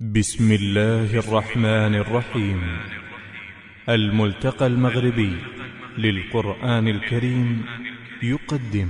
بسم الله الرحمن الرحيم. الملتقى المغربي للقرآن الكريم يقدم.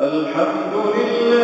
الحمد لله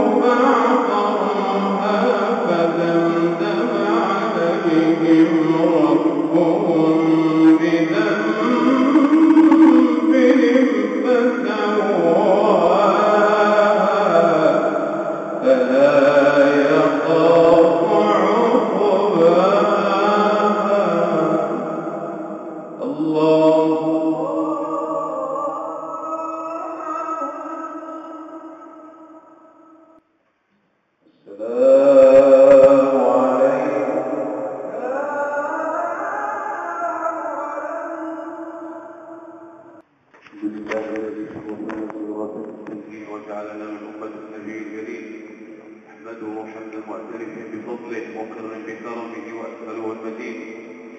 بفضله مقرا بكرمه وأسأله المزيد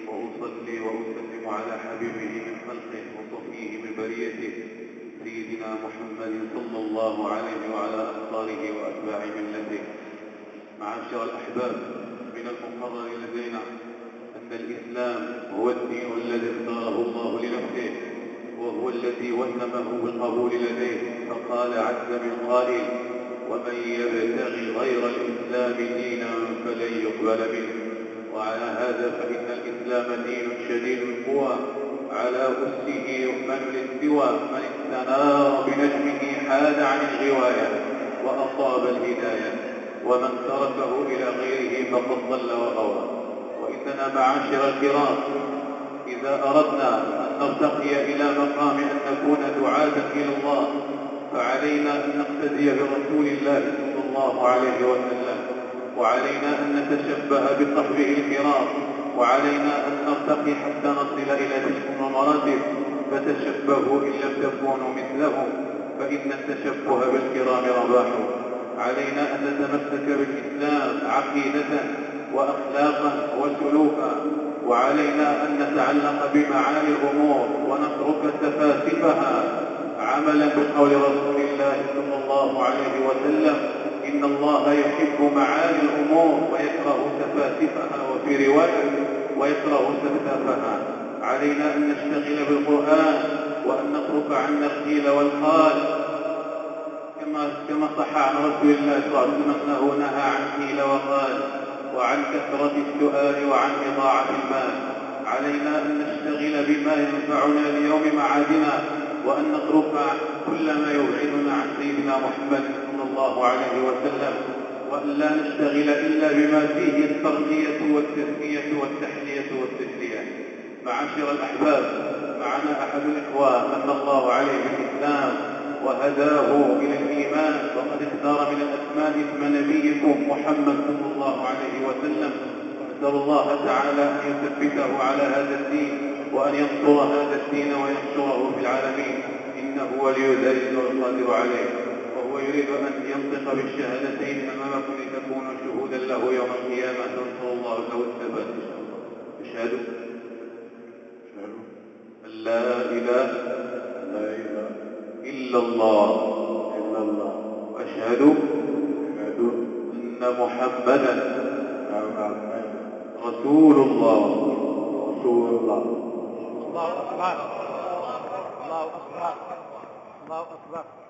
وأصلي وأسلم على حبيبه من خلقه وصفيه من بريته. سيدنا محمد صلى الله عليه وعلى أنصاره وأتباع ملته. معاشر الأحباب من المقرر لدينا أن الإسلام هو الدين الذي اختاره الله لنفسه وهو الذي وسمه بالقبول لديه. فقال عز من قائل ومن يبتغي غير الإسلام دينا فلن يقبل منه. وعلى هذا فإن الإسلام دين شديد القوى. على أسه يؤمن الاستواء من استنار بنجمه حاد عن الغواية وأصاب الهداية. ومن تركه إلى غيره فقد ضل وغوى. وإننا معاشر الكرام إذا أردنا أن نرتقي إلى مقام أن نكون دعاة إلى الله. فعلينا أن نقتدي برسول الله صلى الله عليه وسلم وعلينا أن نتشبه بصحبه الكرام وعلينا أن نرتقي حتى نصل إلى تلك المراتب فتشبهوا إن لم تكونوا مثلهم فإن التشبه بالكرام رباح. علينا أن نتمسك بالإسلام عقيدة وأخلاقا وسلوكا وعلينا أن نتعلق بمعاني الأمور ونترك سفاسفها عملا بقول رسول الله صلى الله عليه وسلم إن الله يحب معاني الأمور ويكره سفاسفها وفي رواية ويكره سفسافها علينا أن نشتغل بالقرآن وأن نترك عنا القيل والقال. كما كما صح عن رسول الله صلى الله عليه وسلم أنه نهى عن قيل وقال وعن كثرة السؤال وعن إضاعة المال. علينا أن نشتغل بما ينفعنا ليوم معادنا. وأن نترك كل ما يبعدنا عن سيدنا محمد صلى الله عليه وسلم وأن لا نشتغل إلا بما فيه الترقية والتزكية والتحلية والتجلية معاشر الأحباب معنا أحد الإخوان من الله عليه بالإسلام وهداه إلى الإيمان وقد اختار من الأسماء اسم نبيكم محمد صلى الله عليه وسلم. نسأل الله تعالى أن يثبته على هذا الدين. وأن ينصر هذا الدين وينشره في العالمين. إنه ولي ذلك والقادر عليه. وهو يريد أن ينطق بالشهادتين أمامكم لتكونوا شهودا له يوم القيامة. نسأل الله له الثبات اشهدوا لا إله لا إله إلا الله. إلا الله وأشهد أشهد أن محمدا أن محمدا رسول الله. رسول الله. اللہ اکبر اللہ اکبر اللہ اکبر